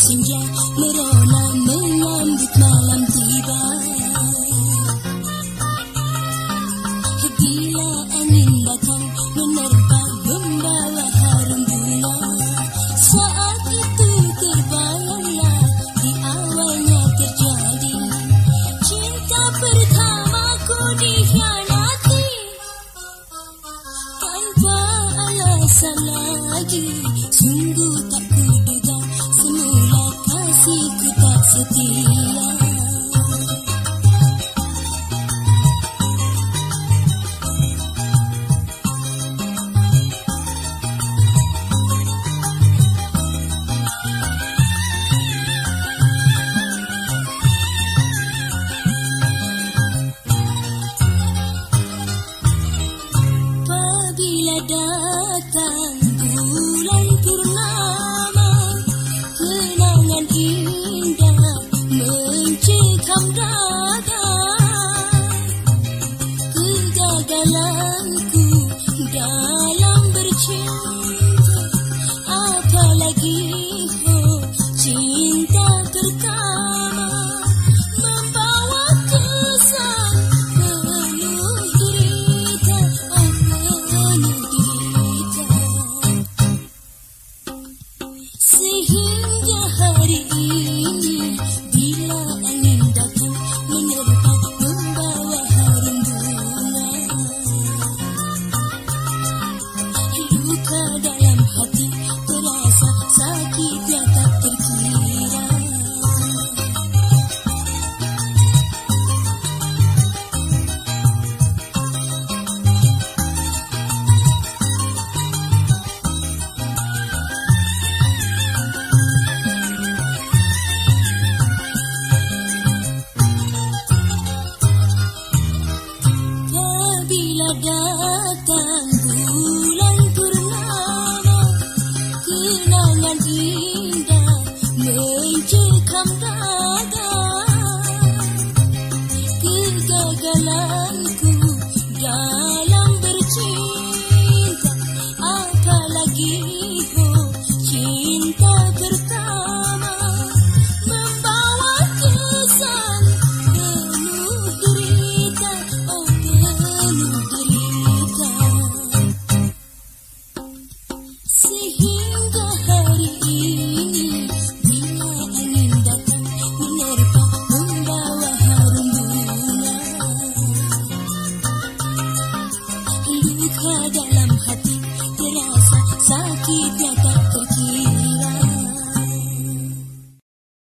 senja merona melambut malam tiba Bila angin datang menerpa membawa harum bulan Saat itu terbayanglah di awalnya terjadi Cinta pertamaku dikhianati Tanpa alasan lagi sungguh tak kuduga The. Kegagalanku dalam bercinta he